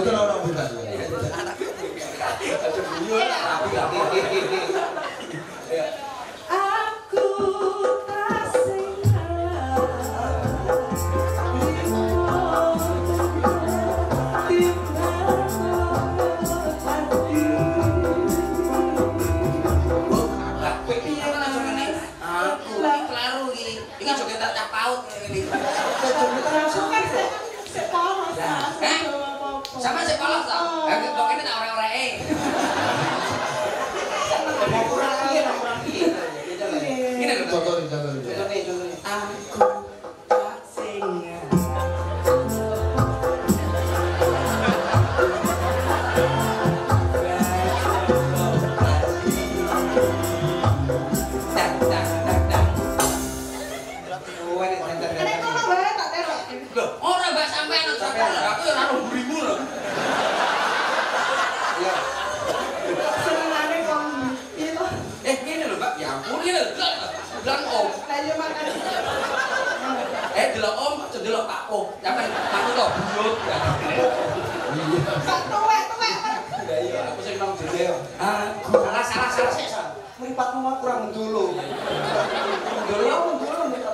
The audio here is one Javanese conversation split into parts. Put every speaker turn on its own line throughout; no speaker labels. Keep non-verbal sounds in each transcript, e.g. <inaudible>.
itu orang buta. Iya. Iya. Iya. kok buyut. Sak tuwek-tuwek. Ya iya aku sing nang dhewe. Ah, salah-salah sik. Mripatmu kurang dulu Ndolo ndolo nek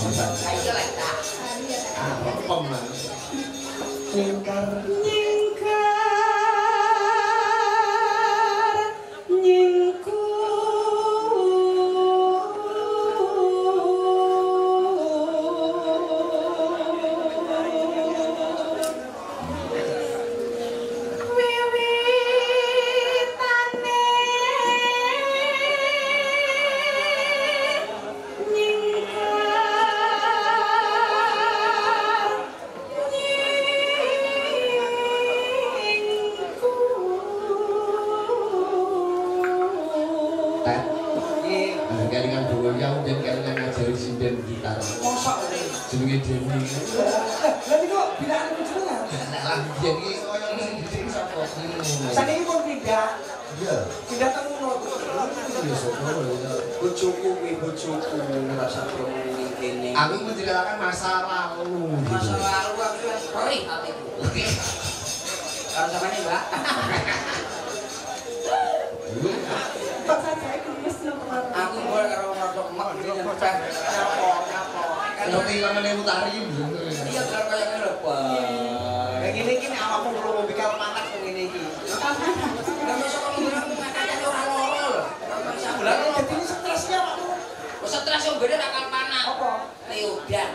감
사.
Nggih.
Ada kelingan doyang dan kelingan ngajari sinden gitar.
Mosok.
Jenenge Deni.
Lah niku bilang jenengan.
Nek lah biyen iki koyo sing dhisik sapa?
Saniki pun pindah.
Iya.
Pindah teng ngono.
Iya sapa ya.
Bojoku kuwi bojoku ngomong kene.
Aku menceritakan masa lalu.
Masa lalu aku perih hatiku. <laughs> Sama nih, Mbak.
kehilangan ilmu tarim?
Iya kan kayak kenapa
kayak gini gini awakmu perlu mau bikin pantat kayak gini gini
nggak masuk kamu bilang katanya orang lorol
sebulan lo ini stresnya apa
nah, tuh stresnya beda akan panas.
apa? Leudan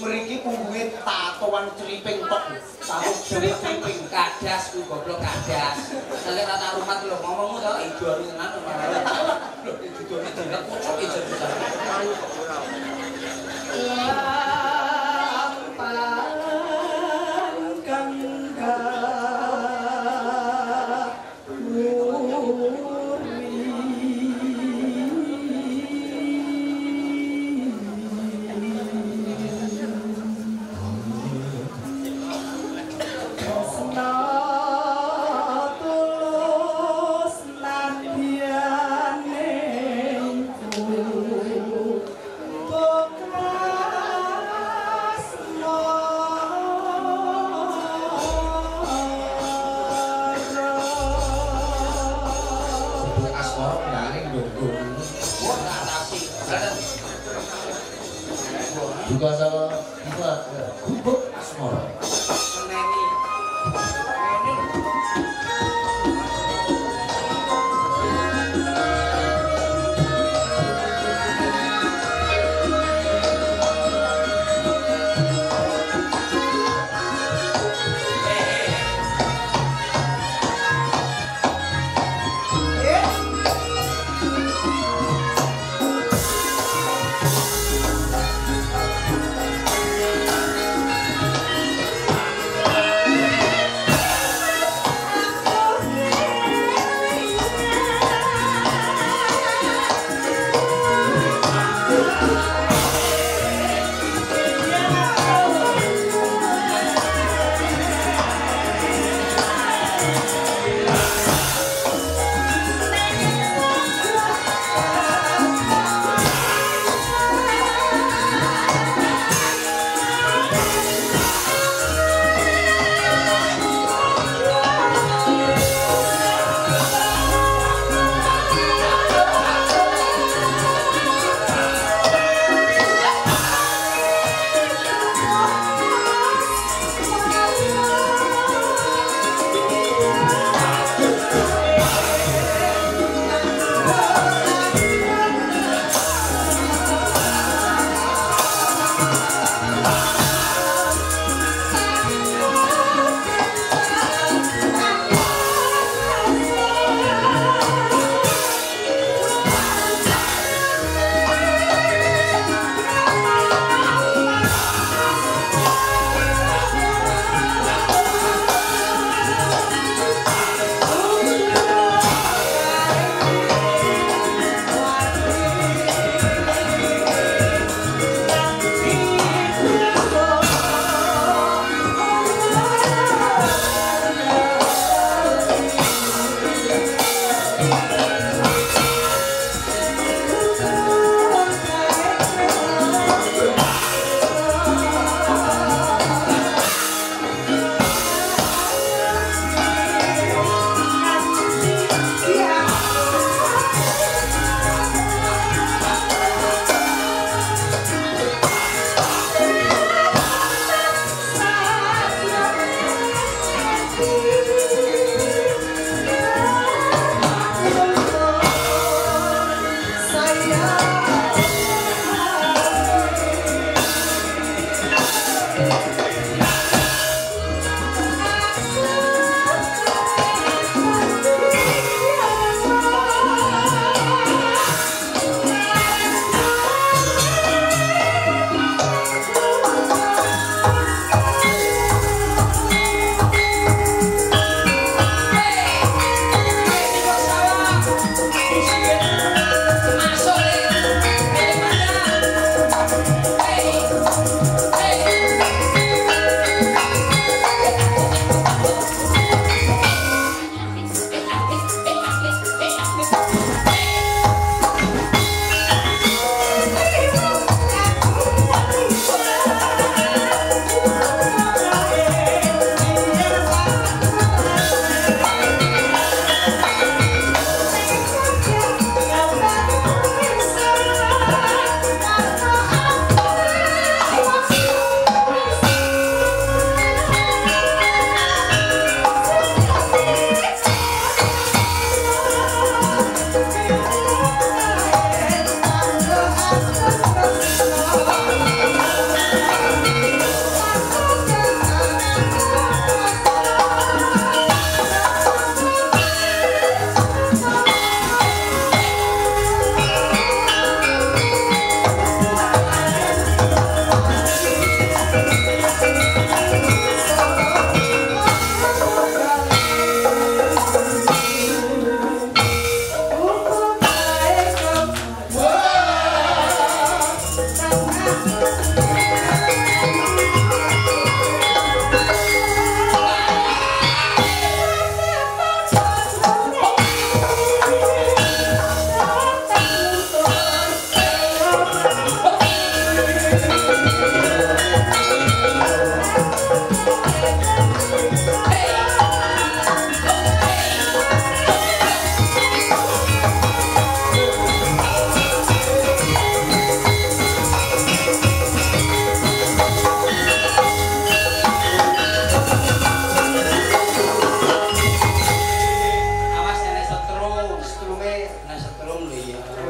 mriki punggungnya tatoan ceriping tok. Tato jari ceriping.
Kadas ku goblok kadas. Nek tata rumah lho ngomongmu to idol tenan marah. Lho idol tenan kocok ijo.
Wah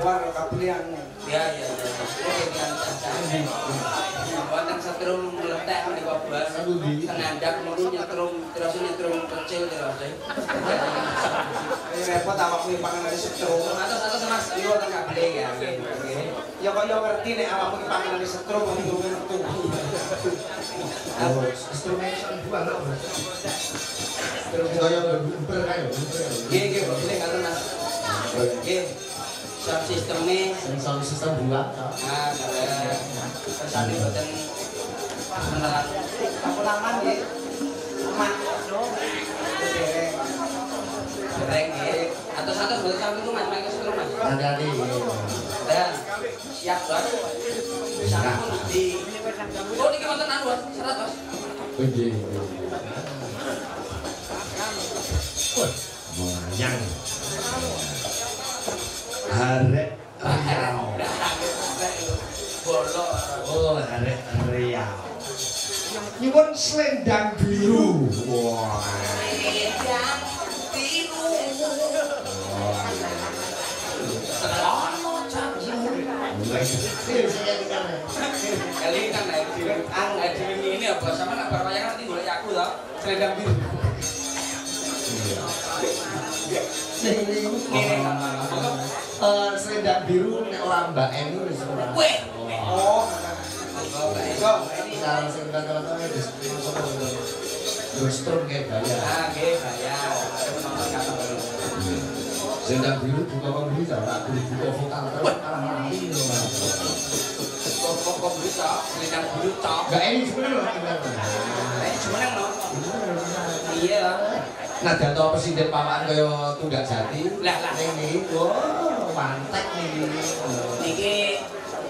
keluar kapulian ya
ya ya.
Buatan
setrum meletek
di babas
senandak mulu nyetrum terus nyetrum kecil gitu, terus eh.
ini repot apa nih pangan dari setrum.
Atau atau mas iya tak kabel ya
ya. Kau yang ngerti nih apa nih pangan dari setrum untuk
itu yang dua loh terus kau yang berber
kayak gitu iya iya boleh kalau mas. Iya sound system ini
sound system juga.
nah saya ke sana buatan menerang
aku laman ya emak dereng
atau satu buat kami itu mas. Mereka sebelum mas.
Hati-hati.
Dan siap buat. sana pun di kalau ini kita tenang buat? serat bos.
Oke.
Wah, banyak. Harek riau. Oh, harek riau. Nyuwun selendang biru. Wah.
Biru. Ono Kali kan naik ang naik ini apa sama nak nanti boleh aku tau. Selendang biru. Ini
uh, selendang biru nek enu wis ora.
Kowe.
Oh.
Ora kayak.
Ah,
biru buka buka
bisa biru ini cuma yang Iya.
Nah, presiden paman kaya tunggak jati.
Lah, lah.
Ini. Mantek nih.
Niki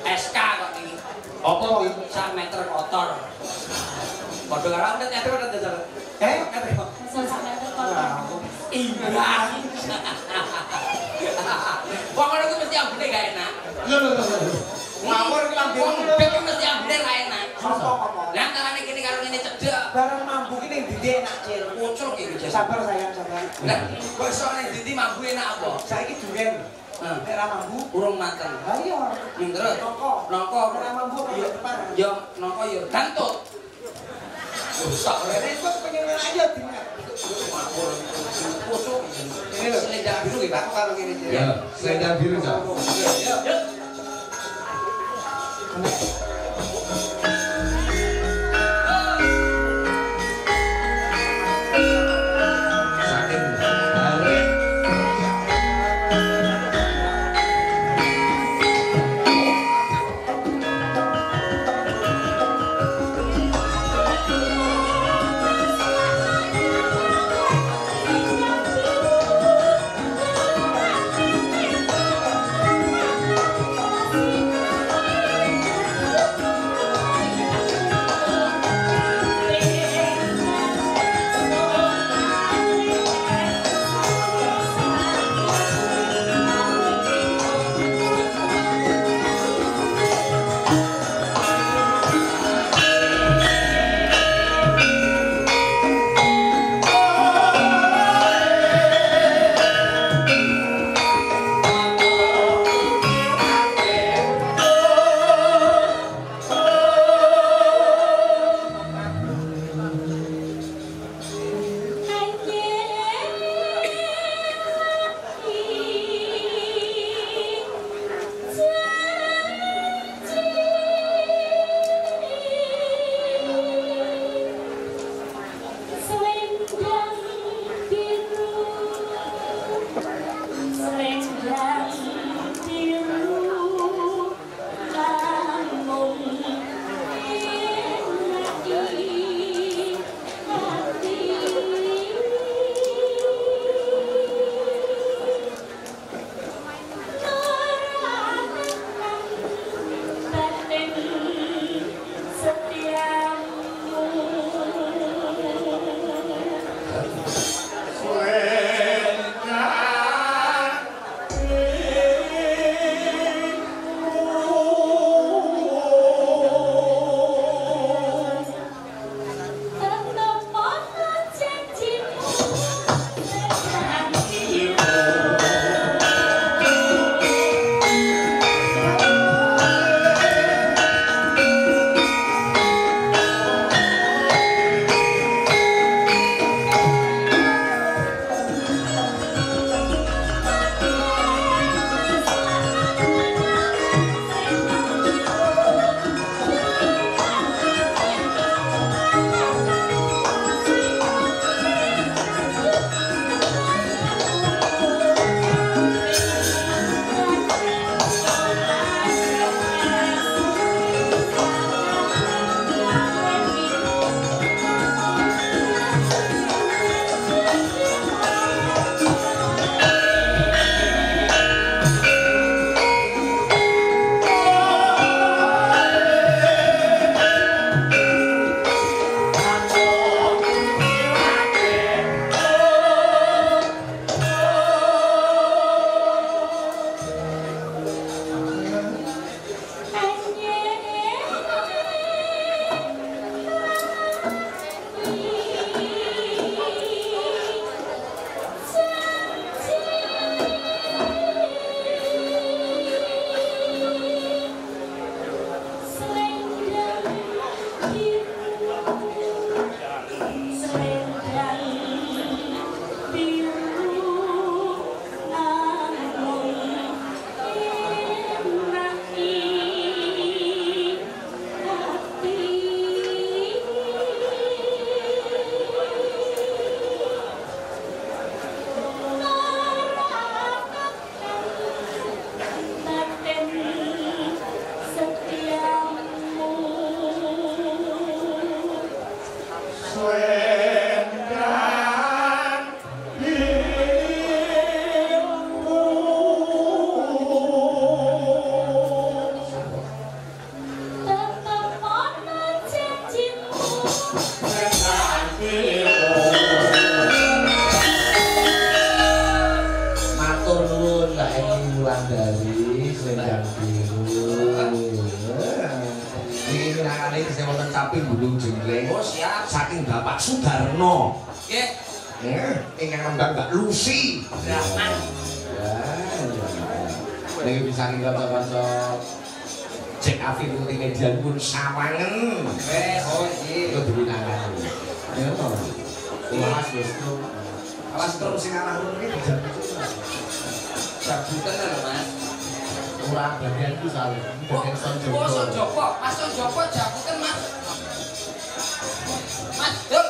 SK kok niki.
Apa nih?
Sak meter kotor. Padha karo udah teater udah teater.
Eh,
Teater kok.
Sampai kotor.
Iya. Ngono ku mesti ambune gak enak.
Loh, loh, loh.
ngawur iki lambe
Wong ku mesti ambune ra enak.
Apa apa?
Lah antarane kene karo ngene cedek.
Barang mambu ki ning ndi enak, Cil.
Iki jas.
Sabar sayang, sabar.
Lah, kok ning ndi mambu enak apa?
Saiki duren. Nek ra mambu,
Urung mateng.
ha iya.
Yang terus
Nongko.
nongko
Nek ra mambu
yo
depan.
yo nongko yo gantut. Rusak
Repot pengen aja
selendang biru iki, Pak.
Karo ngene, Cil.
Ya, selendang biru, Cak.
Yo,
Sudarno.
Nggih.
Eh, Mbak Lucy.
Rahman.
Ya, Niki bisa kanca-kanca Cek multimedia pun sawangen.
Wes, oh.
Itu diwinangan. Ya to. Wah, wis to. Awas terus sing arah ngono iki dijamin.
Jabutan lho, Mas.
Ora bagian.
Oh,
Bagian son
oh, Son
Joko.
Joko. Mas Son Joko jabutan, Mas. Mas, Dul.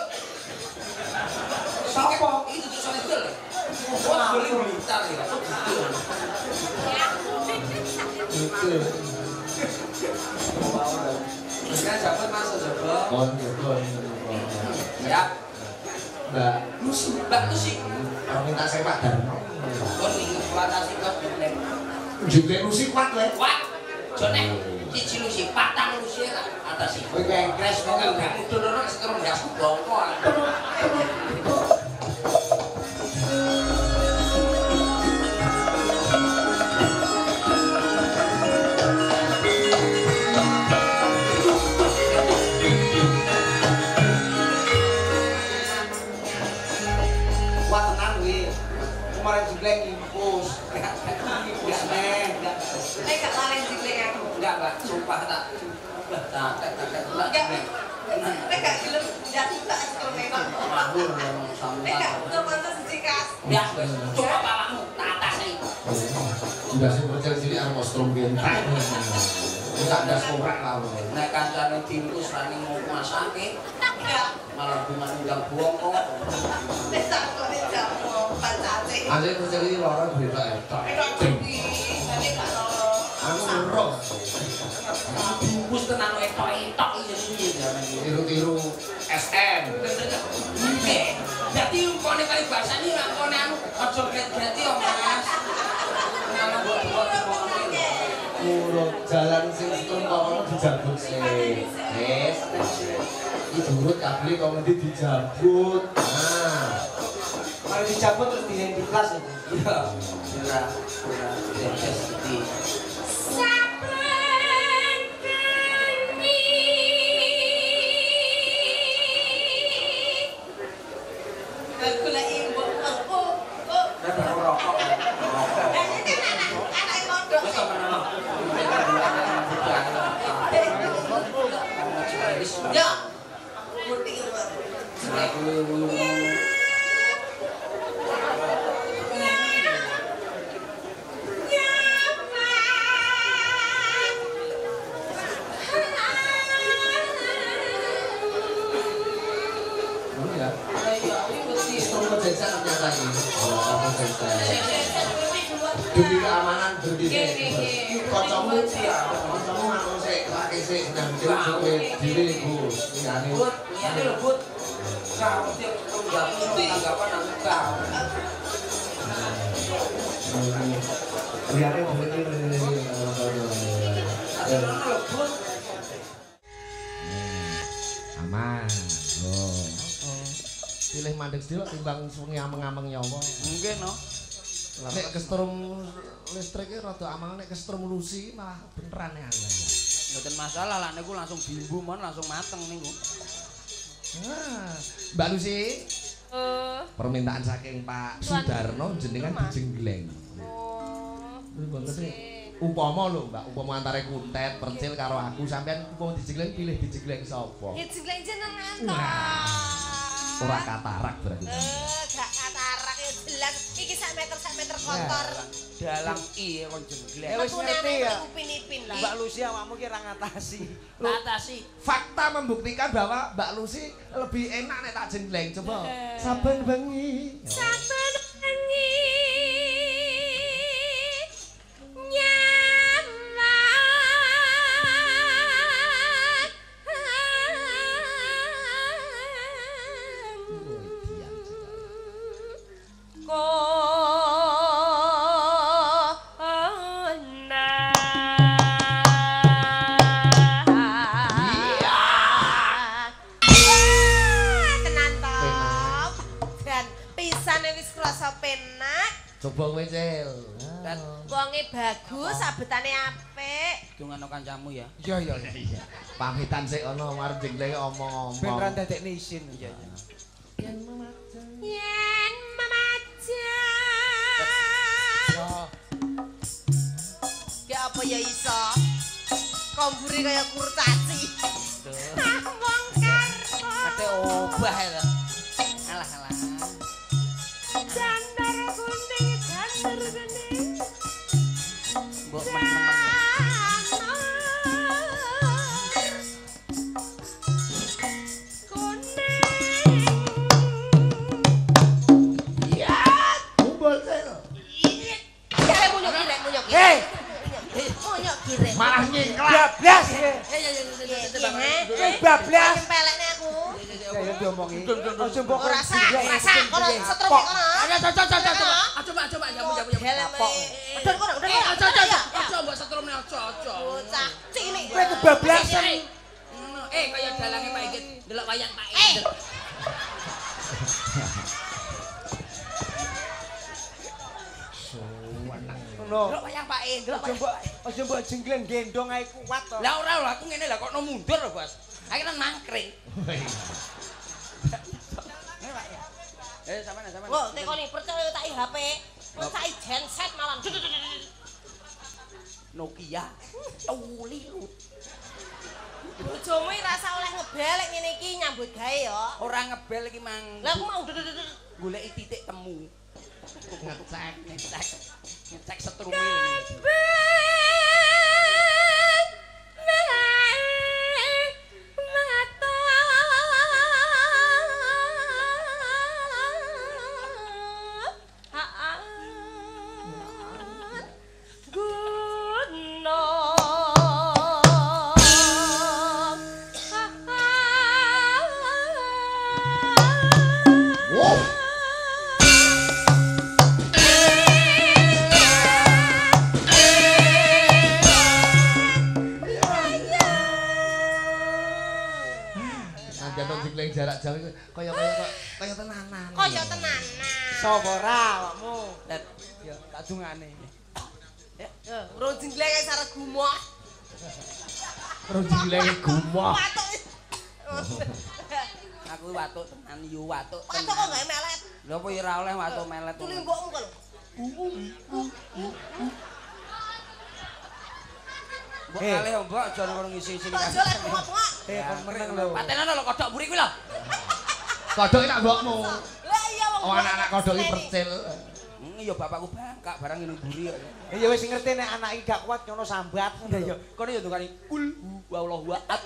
Sapa?
Itu tuh soal itu lah. Wah, beli bentar ya.
Itu.
Sekarang jabat masuk jabat.
Kon, kon.
Ya
Mbak.
Musi, Mbak Musi.
Kalau minta saya pak dan.
Kon ini kuatasi kuat jutek.
Jutek Musi kuat le.
Kuat. Jonek. Cici Lusi, patang Lusi lah. Atas sih.
Kowe kayak crash
kok gak mudun ora sekarang ndak bongko.
paling
cilik sumpah tak. Tak, tak, tak. Tak tak.
Percaya cilik arep strom gentak. Ada
rani mau
buang kok.
Beda etok.
rasane lak kone anu aja gret-greti om Mas.
Urut jalan sing stumpa dijabut sih. Wis. Urut kabeh kok ngendi dijabut. Nah.
Mari dijabut terus dileng di kelas itu.
Iya.
iya,
iya. iya Ora.
Iya. Ini
keamanan demi kancamu kancamu ngomong sik lagi sik nang dhewe dhewe dhewe Gus ngene
Gus ngene lho Gus Kau tiap tanggapan orang lho, But.
aman. Oh. Pilih mandek sedih timbang sungi ameng-ameng nyawa.
Mungkin no.
Nek kestrum listriknya rada amang nek kestrum lusi malah beneran ya.
Mboten masalah lah niku langsung bimbu mon langsung mateng niku.
Mbak Lucy,
Eh,
permintaan saking Pak. Sudarno jenengan dijenggleng.
oh.
Upama lho, Mbak, upama antara kuntet, percil karo aku sampean upama dijenggleng pilih dijenggleng sapa?
Ya jenengan to.
Ora katarak berarti.
Eh, gak jelas. Iki sak meter sak meter kotor.
Dalang i kon jengglek.
Eh, wis ngerti ya.
Upin-ipin lah.
Mbak Lucy awakmu ki ra ngatasi.
Tatasi.
Fakta membuktikan bahwa Mbak Lucy lebih enak nek tak jenggleng. Coba. Saben bengi.
Saben bengi apik.
Dungano kancamu ya.
Iya iya.
Iya.
Pamitan sik ono marep jenglenge
Ben
omong-omong.
ra dadekne isin.
Iya, iya.
Yen memajan. Ya apa ya iso? Kombure kaya kurcaci. Ah, wong karpo.
Ate obah ya.
Malah nyingklak.
Bablas. Bablas.
Pelekne aku.
Ya ya diomongi. Aja mbok
Ora sak, ora sak, kono setrum kono.
Ayo coba coba coba. Ah, Coba coba jamu jamu jamu.
Helm. Udah kono, udah kono.
Aja aja aja. Aja mbok setrumne aja aja.
Bocah cilik.
Kowe kebablasan.
Ngono. Eh kaya dalange Pak Igit delok wayang Pak
Eh.
Ngono.
Delok wayang Pak Igit, delok
Aja mbok aja mbok jengklen gendong ae kuat to.
Lah ora lho aku ngene lah kok no mundur lho, Bos. Akhirnya mangkring. <laughs> Eh sampean sampean.
Wo, tekoni percaya tak i HP. Kok tak i genset malam.
Nokia. Tulilut.
Bojomu iki rasa oleh ngebelek ngene iki nyambut gawe ya.
Ora ngebel iki mang.
Lah aku mau
goleki titik temu. Ngecek, ngecek. Ngecek ini.
Nanti Terus jengleng gumoh.
Aku watuk tenan yu watuk.
Patuk kok gawe melet.
Lha apa ora oleh watuk melet.
Tuli mbokmu kok lho.
Mbok
Eh.
kalih mbok aja ngono ngisi-isi.
Aja lek bengok-bengok.
Eh kon meneng lho.
Patenono lho kodhok mburi kuwi lho.
Kodhok iki nak mbokmu.
Lah iya wong.
Oh anak-anak kodhok iki percil.
Ya bapakku bangkak barang kok.
Eh, Ya wis ngerti nek anak iki gak kuat nyono sambat.
Ya ya, kono ya tukani ul wa Allah wa at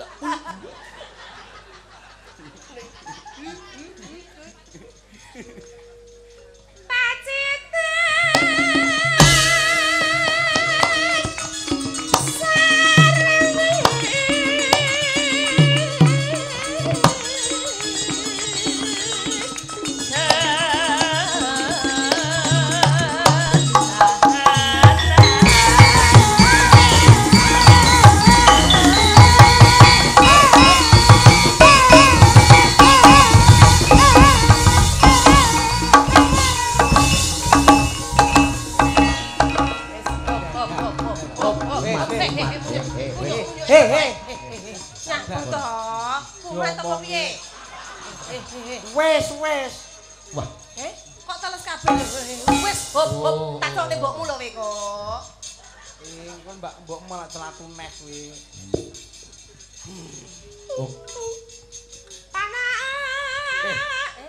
apa piye? Eh, eh,
Wes wes.
Wah,
eh. Kok teles kabeh? Wis, hop hop.
Oh.
Takokne mbokmu lho we kok.
Eh kon mbak mbok malah celatu nes kuwi.
oh,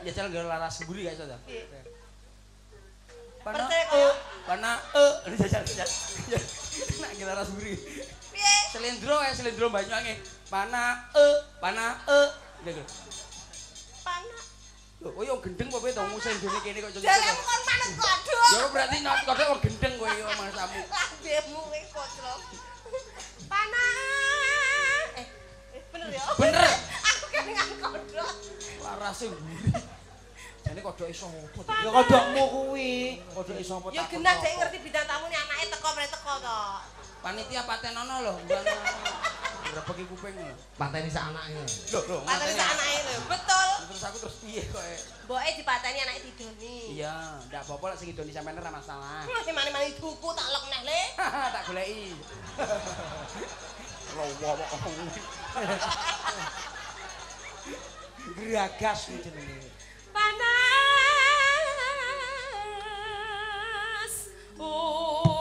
Ya jal gara laras mburi gak iso ta. Pana
Percaya
e,
kok.
pana e, <laughs> ini jajal jajal. Nak gara laras.
Piye?
Selendro ya selendro Banyuwangi. Pana e, pana Gitu.
Panak.
Lho, kowe yo gendeng apa to musim dene kene kok.
Jaremu kon manut kodhok.
Ya berarti not kodhok kok gendeng kowe yo masamu.
Lambemu kowe kocrok. Panak. Eh, eh, bener ya?
Bener. <laughs>
Aku kelingan kodhok.
Larase mburi. Jane kodhoke sapa?
Ya kodhokmu kuwi. Kodhok iso apa
Ya genah dek ngerti bidang tamu nih anake teko mrene teko to.
Panitia patenono lho, mbana. Grebeki kuping
pateni sak anake.
Lho, lho,
Patene sak anake lho. Betul.
Terus aku terus piye kok. eh?
Mboke dipateni anake didoni.
Iya, ndak apa-apa lek sing idoni sampean ora masalah.
Masih mani-mani tuku tak lek neh le. <laughs>
tak goleki. <laughs> Lowo kok. Geragas iki jenenge.
Panas. Udan.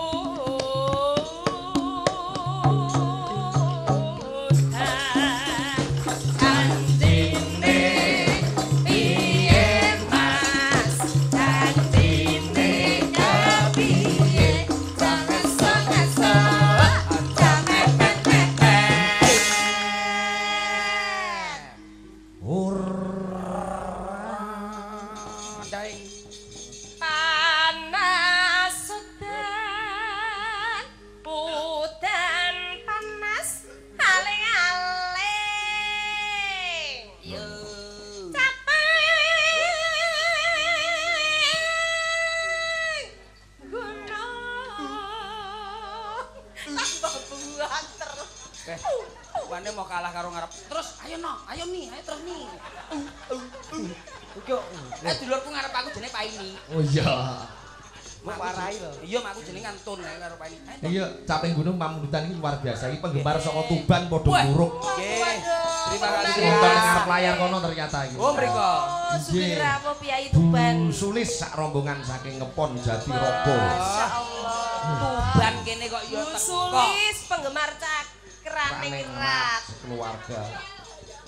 Gunung
pamundutan iki luar biasa. Iki penggemar saka Tuban padha buruk.
Nggih. Terima kasih.
Nonton ning ngarep layar kono ternyata iki.
Oh, mriko.
Oh, Sugirawo Piyai Tuban.
Sulis sak rombongan saking Ngepon Jatirogo.
Masya Allah.
Tuban kene kok yo teko.
Sulis penggemar cakraning
Raning
rat.
Keluarga.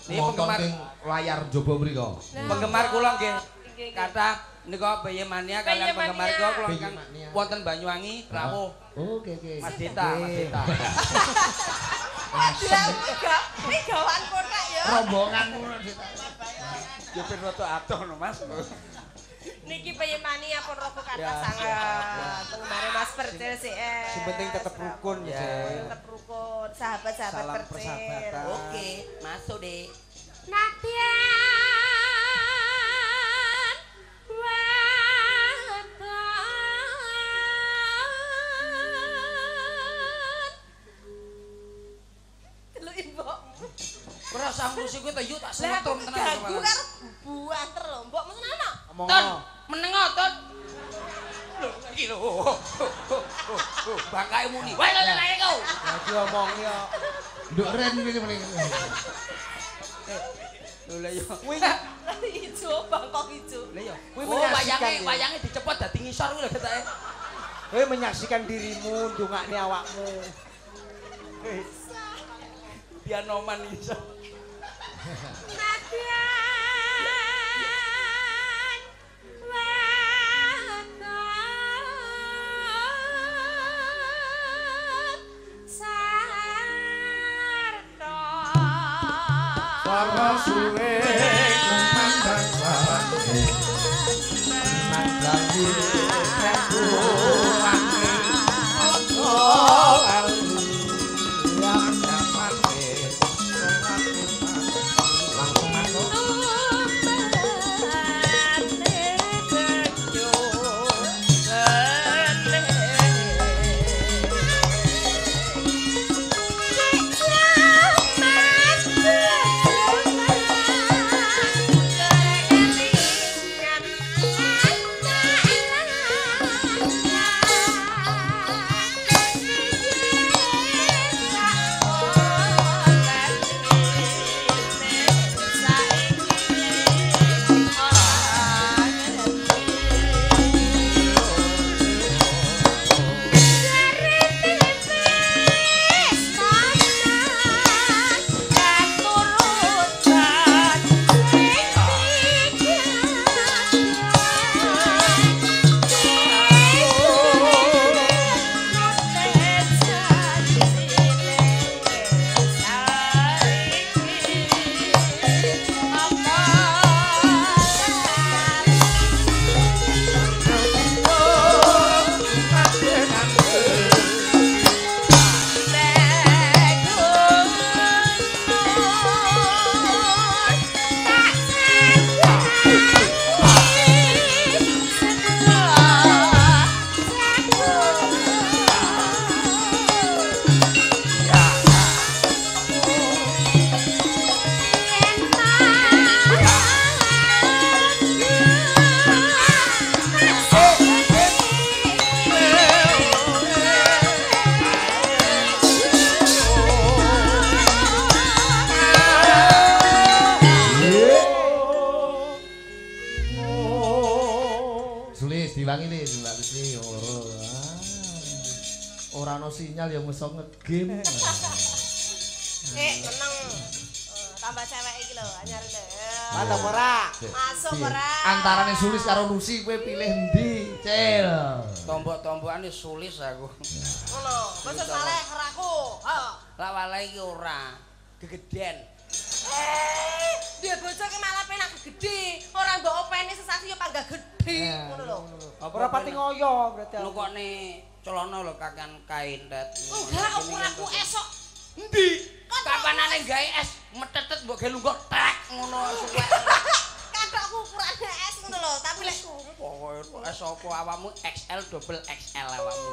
Ini penggemar-
ning layar jobo mriko.
Penggemar kula nggih. Kata Ini kok bayi mania kalian
iya,
penggemar
gue
kalau
kan
wonten Banyuwangi, Rawo.
Oke oke.
Mas Dita, Mas Dita. <laughs>
Adlan gak iki pun kota ya.
Rombongan
ya, ngono Dita. Yo roto atuh no Mas.
Niki Bayi Mania ya pun rokok kata sangat. Penggemarnya Mas Percil sih. Eh.
Si penting tetap rukun ya.
Tetap rukun, sahabat-sahabat Percil.
Oke, masuk deh.
Nadia.
Ora usah ngurusi kowe to, yuk tak
Lah aku
senetrum tenan.
ganggu karo buanter lho. Mbok mesen ana.
Ngomong
Ton, menengo, Ton. Lho, iki lho. Bangkae muni. Wae lho lek kau.
Dadi omong ya.
nduk ren iki mriki.
Lho lah yo.
Kuwi
Ijo bangkok ijo.
Lah yo.
Kuwi
Oh,
menyaksikan
wayange
ya.
wayange dicepot dadi ngisor kuwi lho ketake.
kowe menyaksikan dirimu ndongakne awakmu.
Biar noman
你 <laughs> 拿 diwangi nih Mbak Lucy. Oh. ah. Ora ono sinyal ya mesti ngegame.
Eh, meneng. Eh, Tambah cewek iki lho, anyar lho.
Mantap ora?
Masuk ora?
Antarane Sulis karo Lucy kowe pilih endi? Cel.
Tombok-tombokan wis sulis aku.
Ngono. Wis saleh keraku. Heeh.
Lah walahe iki ora gegeden.
Eh, dia bocah ki malah penak gede. Ora mbok openi sesasi ya panggah gede. Ngono lho.
Ora pati ngoyo berarti.
Nukokne celana lho kakan kain dat.
Enggak, ukuranku esok.
Endi? Kapanane gawe es metetet mbok ge lunggok tek ngono suwe.
Kadokku ukurane es ngono lho, tapi lek
Pokoke es apa awakmu XL double XL awakmu.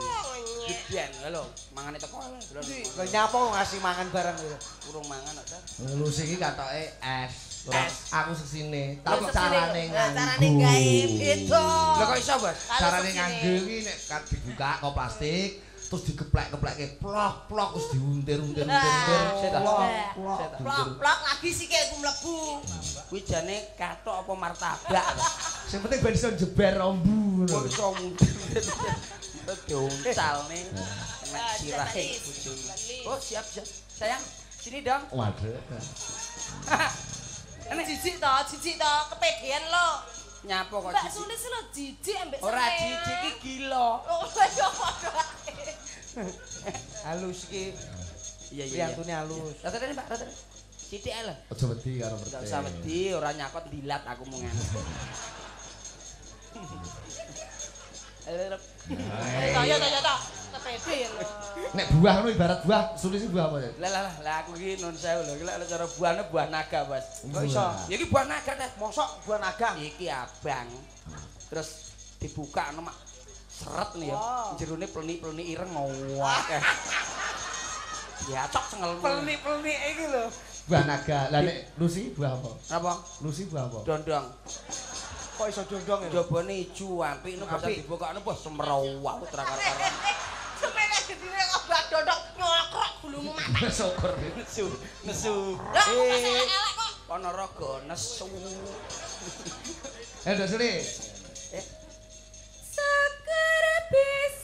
Gedean lho, mangane teko lho.
Nyapa ngasih mangan barang gitu.
Urung mangan kok. Tat.
Lucy iki katoke Es. aku sesine, tapi carane nganggo.
Carane gawe beda.
Lho kok iso, Bos?
Carane nganggo iki nek kan dibuka kok plastik terus dikeplek-keplekke plok-plok terus diuntir-untir-untir.
Nah.
Set, ah.
Plok, plok.
Plok-plok lagi sikilku mlebu.
Kuwi jane katok apa martabak.
Sing penting ben iso jeber rombu ngono.
iso mundur. <laughs> Diuncal nih. Kena
Ah,
sirahe. Oh, siap, siap. Sayang, sini dong.
Waduh. <laughs>
Ini jijik to, jijik to, kepedean lo.
Nyapa kok
Mbak
jijik?
Sulis lo jijik ambek
Ora
sampean.
jijik iki gila.
Oh, <laughs> padha.
Halus iki.
Iya, iya. iya.
Priyantune halus.
Rata rata Mbak, rata. Sithik ae lho.
Aja wedi karo
Enggak
mertek.
usah wedi, ora nyakot dilat aku mau ngono. <laughs>
Eh, toyo to. Kepedean lo.
Nek buah ngono ibarat buah, sulis buah apa ya?
Lah lah lah, aku iki nun sewu lho, iki lek cara buahne buah naga, Bos.
Kok iso?
Ya iki buah naga teh.
Mosok buah nagang.
Iki abang. Terus dibuka ana mak seret nih ya. Jerone pleni-pleni ireng ngowak. Ya cok cengelmu.
Pelni-pelni iki lho.
Buah naga. Lah nek Lucy buah apa?
Apa?
Lucy buah apa?
Dondong.
Kok iso dondong ya?
Jabane ijo apik nek bisa
Apik.
dibukakno bos semrawak terakar-karan.
Sepeda gedine kok bak dodok nyokrok bulumu mata. <laughs>
Syukur.
Nesu, nesu. Eh,
kok.
Ponorogo nesu.
Eh, Dok Suli.
Sekar bisa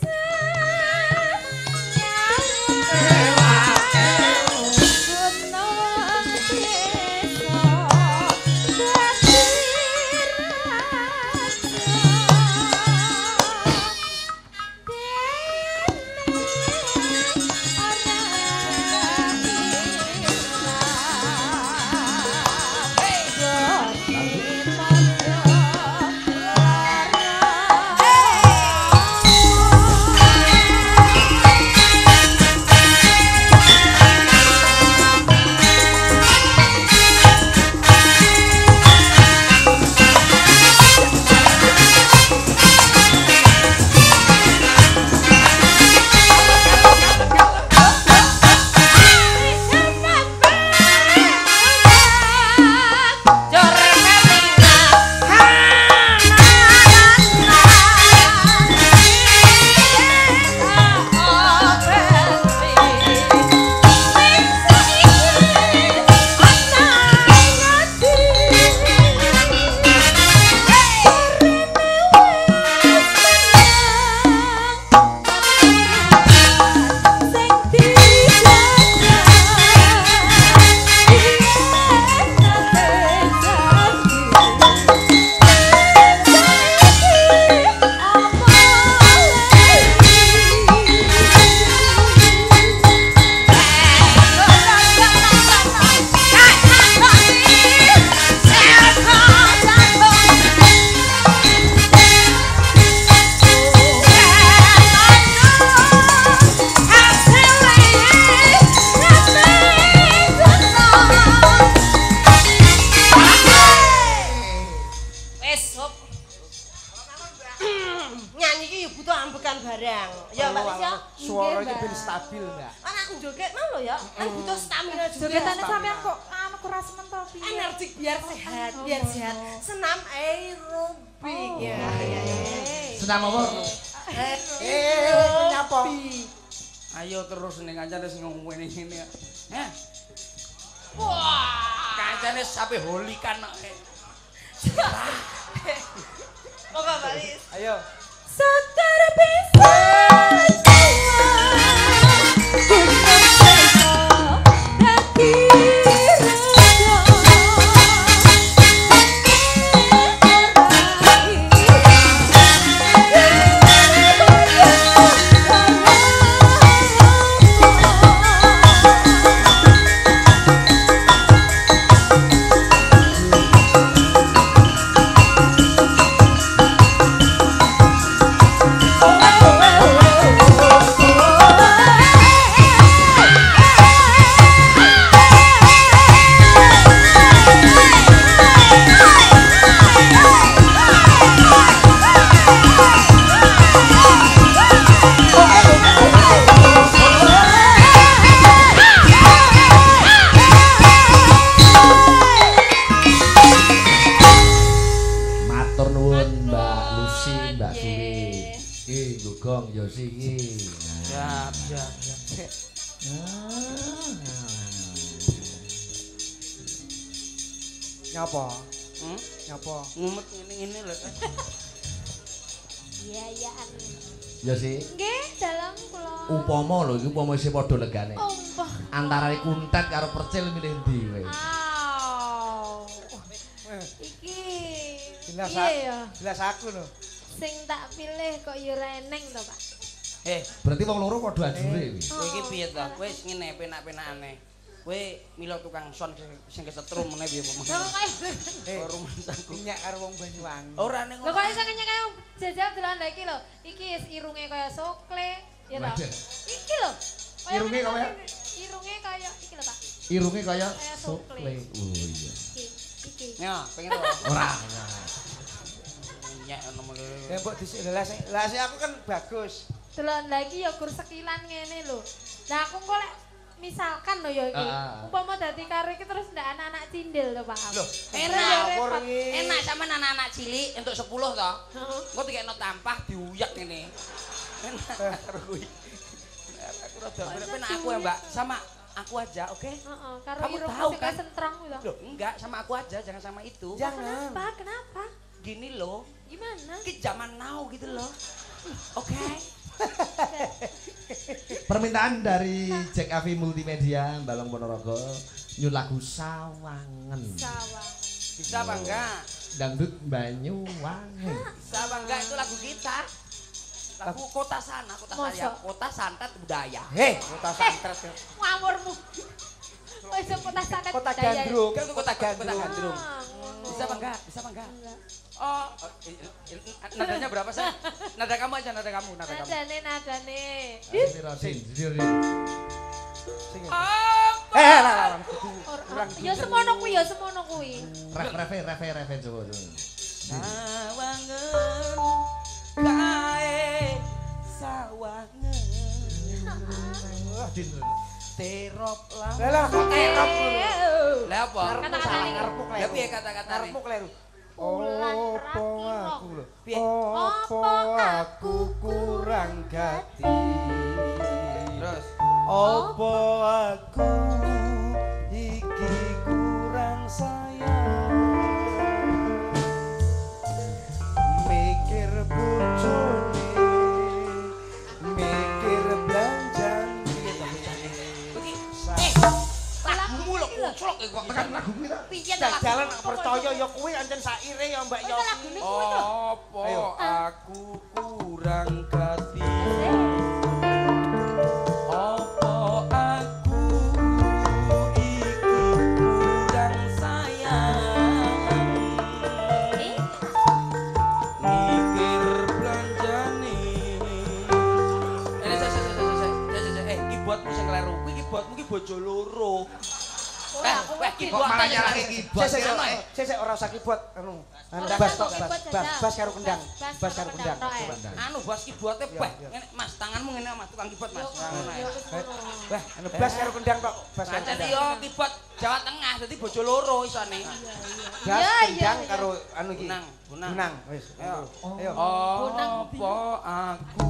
wong loro padha ajure iki.
kowe iki piye to? Kowe ngene penak-penakane. Kowe milo tukang son sing kesetrum meneh piye
Lho
pemah.
kok
Eh, <laughs> minyak karo wong Banyuwangi.
Ora ning
Lho kok iso kenyek kaya jajal dolan lha iki lho. Iki is irunge kaya sokle, ya to.
Waduh.
Iki lho. Kaya
Irunge kaya?
Irunge kaya iki lho, Pak.
Irunge kaya sokle. Oh iya.
Iki. Iki.
Ya, pengen to.
Ora.
Nyek ono mulai.
Ya mbok dhisik lha sing aku kan bagus.
Dolan lagi ya gur sekilan ngene lho. Nah aku kok lek misalkan lho ya iki.
Ah.
Umpama dadi karo iki terus ndak anak-anak cindil lho, Pak.
Loh,
Enak, enak sama anak-anak cilik untuk 10 toh.
Heeh.
Engko dikekno tampah diuyak ngene. Enak karo kuwi. Aku rada penak aku ya, Mbak. Sama aku aja, oke?
Heeh, karo
Kamu
irung
tahu kan?
sentrong gitu.
Loh, enggak, sama aku aja, jangan sama itu.
Jangan.
Kenapa? Kenapa?
Gini loh,
Gimana?
ke zaman now gitu loh. Oke.
Permintaan dari Jack Avi Multimedia Balong Ponorogo nyun lagu Sawangen.
Sawang.
Bisa apa enggak?
Dangdut Banyuwangi.
Bisa apa enggak itu lagu kita? Lagu kota sana, kota saya, kota santet budaya.
Heh, kota santret. ya.
Ngawurmu. Wis kota santet.
Kota gandrung.
Kan kota
Kota
kota
gandrung.
gandrung. Bisa apa enggak? Bisa apa enggak? Oh, oh, nadanya berapa sih? Nada kamu aja, nada kamu, nada kamu.
Nadane nadane.
Din.
Sing.
Apa?
Eh, lah lah kurang
Ya semono kuwi ya semono kuwi.
Ref ref ref ref coba coba.
Sawangen kae sawangen <laughs>
Lah
lah.
lah kok terop ngono.
Eh,
Lah apa?
Kata-kata ini.
Kleru.
Lah piye kata-katane?
Ngarepmu kleru.
Ulan
Opo aku lho.
Piye?
Opo aku kurang gati.
Terus
Opo aku iki
kok tekan lagu kuwi ta.
Piye lagu?
Dalan percaya ya kuwi ancen saire ya Mbak
to?
Apa aku kurang gati?
Nyalahke keyboard
Sik sik sik, ora usah keyboard anu. Bas tok bas bas bas karo kendang.
Bas
Bas karo kendang.
eh.
Anu bos ki buate
Iya,
beh. Mas, tanganmu ngene Mas, tukang keyboard Mas.
Wah, anu bas karo kendang tok. Bas karo kendang.
yo keyboard Jawa Tengah dadi bojo loro isone.
Bas
Iya, iya,
kendang
iya.
karo anu iki.
Bunang, bunang.
Bunang, wis.
Ayo.
Ayo.
Bunang.
Apa aku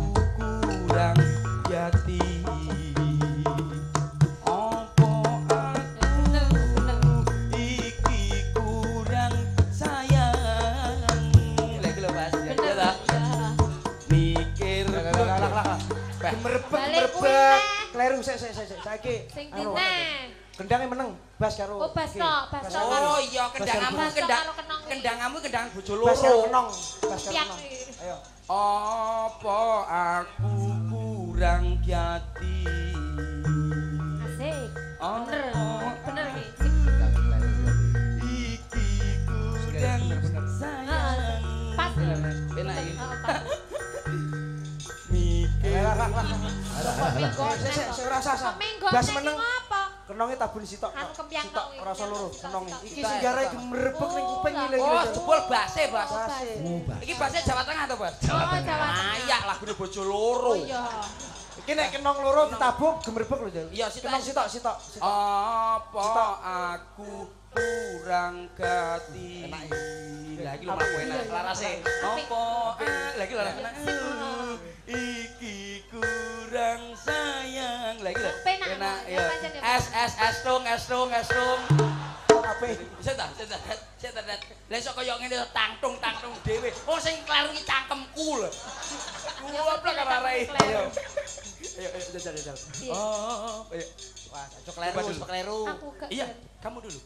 kurang jati?
Gemerebek.
Teh.
Kleru sik sik sik sik. Saiki
Sing
anu.
dine.
Kendangnya meneng. Bas karo.
Oh, bas tok, bas tok.
karo-
Oh iya, kendangamu kendang
karo kenong iki.
kendangamu kendang bojo
Bas karo
loro.
kenong. Bas karo kenong. Ayo.
Apa aku kurang jati?
Asik.
Oh,
Bener. Bener. Iki
ora Bas meneng. Kenongnya tabun sitok. Sitok
tok iki.
ora usah loro,
Sitok,
kenong.
sitok,
Iki gemerebek ning kuping
Oh,
iki lho.
Oh, jebol base.
Base.
Iki base Jawa Tengah to, Bos?
Oh, Jawa Tengah.
Ayak lagune bojo loro.
Oh iya.
Iki nek kenong loro ditabuk gemerebek lho, Jal.
Iya, sitok,
Kenong sitok,
sitok. Apa aku kurang gati?
Enak
Lah iki lho mlaku enak larase.
Apik.
Apa? eh, Lah iki lho enak. Es es es tung es tung es tung.
Apa?
Setan, setan, setan. Lah iso kaya ngene tangtung tangtung dhewe. Wong sing kleru iki cangkemku lho. Goblok
ngerti,
karo arek.
kleru.
Ayo. Ayo, ayo, jajal, jajal.
Iya.
Oh, ayo.
Wah, cocok kleru, cocok kleru.
Iya, kamu dulu.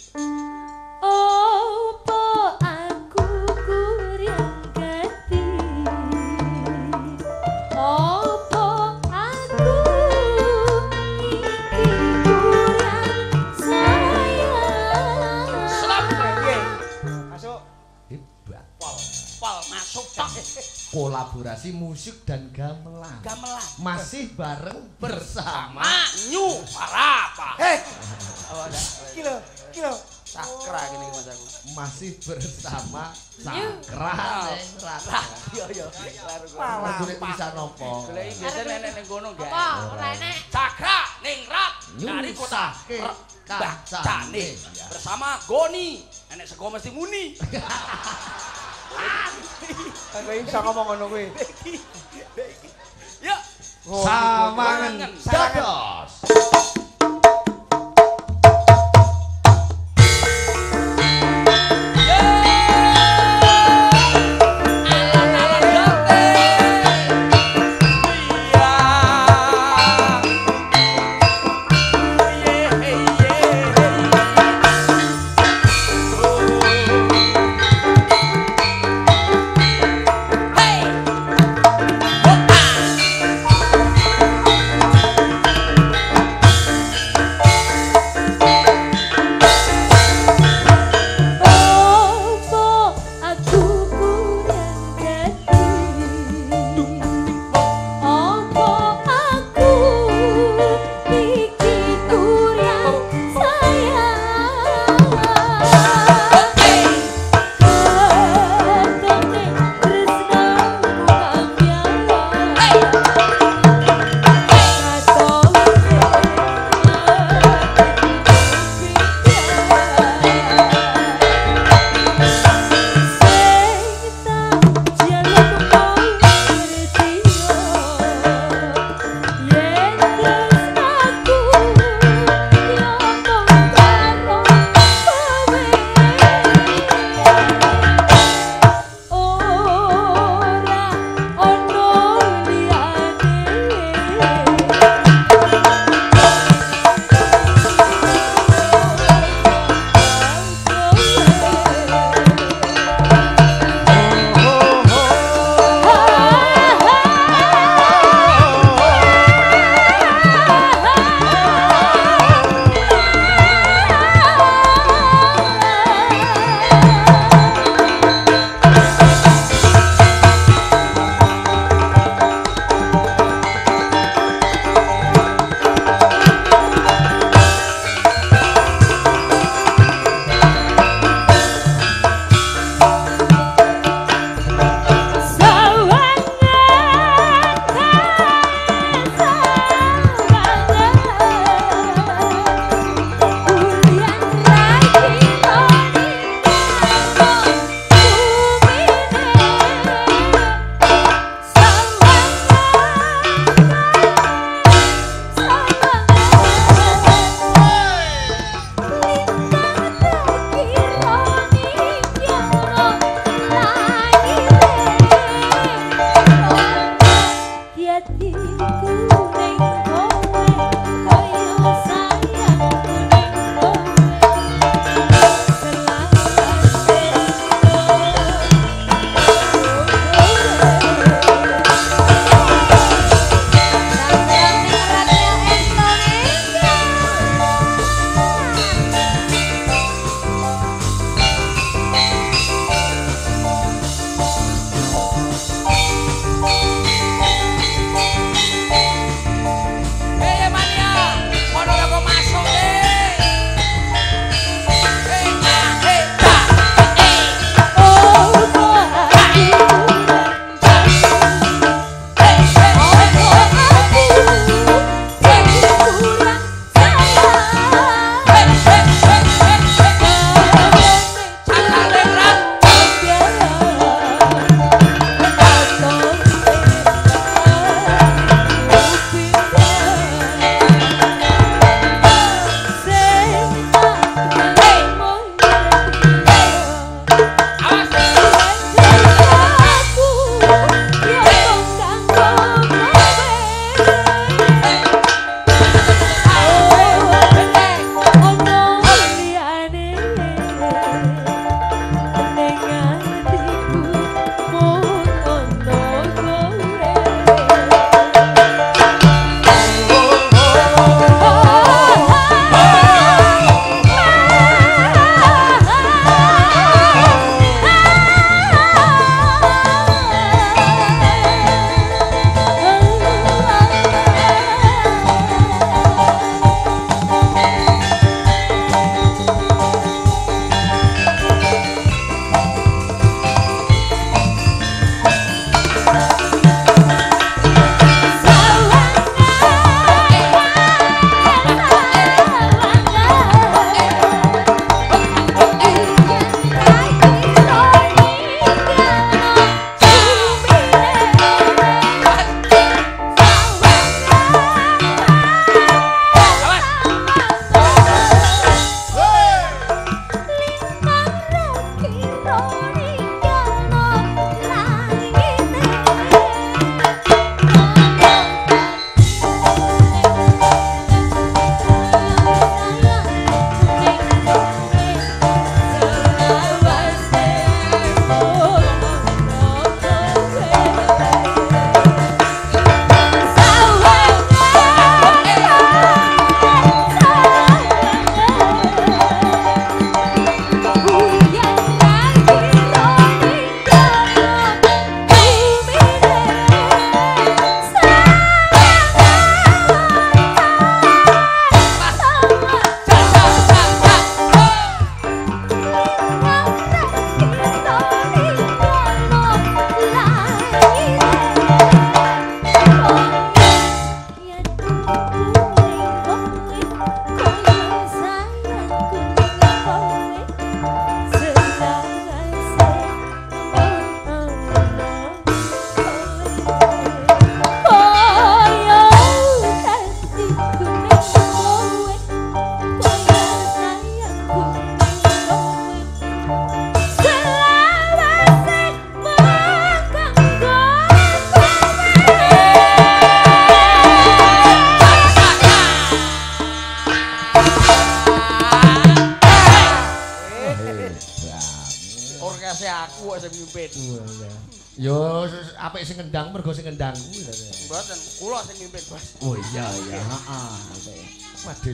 Opo
Kolaborasi musik dan gamelan.
Gamelan.
Masih bareng bersama
Sama nyu parapa.
Hei. Iki lho, iki lho.
Sakra gini Mas aku.
masih bersama. Cakra Neng Rata.
Yo yo.
Malah.
Kulit bisa nopo.
Golek biasa nenek ning kono
Apa?
gak.
Ora enek
Cakra Ningrat dari kota kancane. bersama Goni. Nenek sego mesti muni. <laughs>
Aku iso ngomong ngono kuwi.
Yuk.
Samangen
Samangen.
dados.
Hey!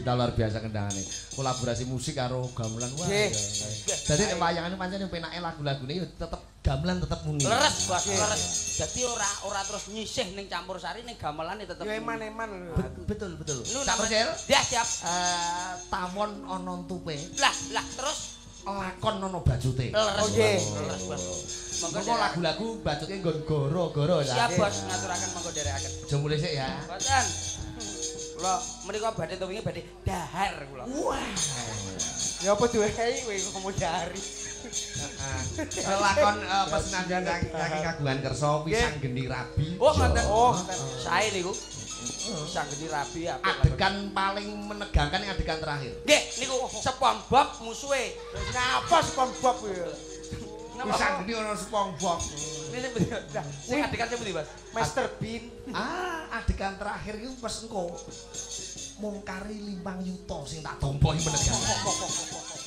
Waduh, ta luar biasa kendangane. Kolaborasi musik karo gamelan wah. Dadi nek wayangane pancen penake lagu-lagune yo tetep gamelan tetep muni.
Leres, Bos, leres. Dadi ora ora terus nyisih ning campur sari ning gamelane tetep.
Yo eman-eman lho.
Bet- Betul betul.
Lu
Tak percaya?
Ya, siap.
Eh, tawon ana tupe,
Lah, lah terus
lakon ana bajute.
leres.
Oke.
Bos. Leres, Bos. Monggo
lagu-lagu bajute nggon goro-goro ya.
Siap, Bos, ngaturaken monggo derekaken.
Aja mulai sik ya.
Boten. Kula menika badhe to wingi badhe dahar kula.
Ya apa duwe kowe kok kamu dari.
Lakon eh, pesenandan saking kagungan kersa pisang geni rabi.
Oh, ngoten.
Oh,
Sae niku. Sang geni rabi lakon.
Adegan paling menegangkan yang adegan terakhir.
Nggih, niku SpongeBob musuhe.
Ngapa SpongeBob ya?
Napa?
Pisang geni ana SpongeBob.
Ini sing pundi? Nah, sing adegan sing pundi, Mas?
Master Bean.
Ah, adegan terakhir itu pas engko mungkari limpang yuto sing tak tompo iki menegangkan. <laughs>